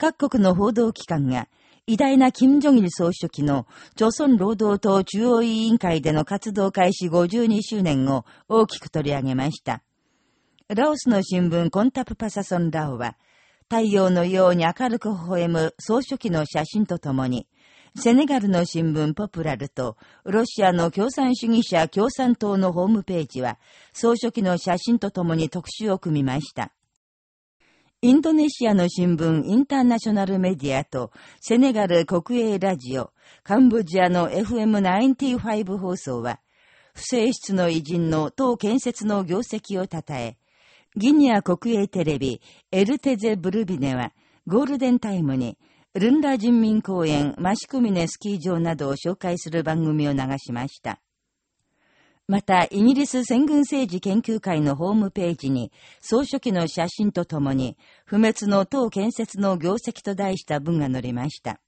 各国の報道機関が、偉大な金正日総書記の、朝鮮労働党中央委員会での活動開始52周年を大きく取り上げました。ラオスの新聞コンタプパサソンラオは、太陽のように明るく微笑む総書記の写真とともに、セネガルの新聞ポプラルと、ロシアの共産主義者共産党のホームページは、総書記の写真とともに特集を組みました。インドネシアの新聞インターナショナルメディアと、セネガル国営ラジオ、カンボジアの FM95 放送は、不正室の偉人の党建設の業績を称え、ギニア国営テレビ、エルテゼ・ブルビネは、ゴールデンタイムに、ルンダ人民公園、マシクミネスキー場などを紹介する番組を流しました。また、イギリス戦軍政治研究会のホームページに、総書記の写真とともに、不滅の党建設の業績と題した文が載りました。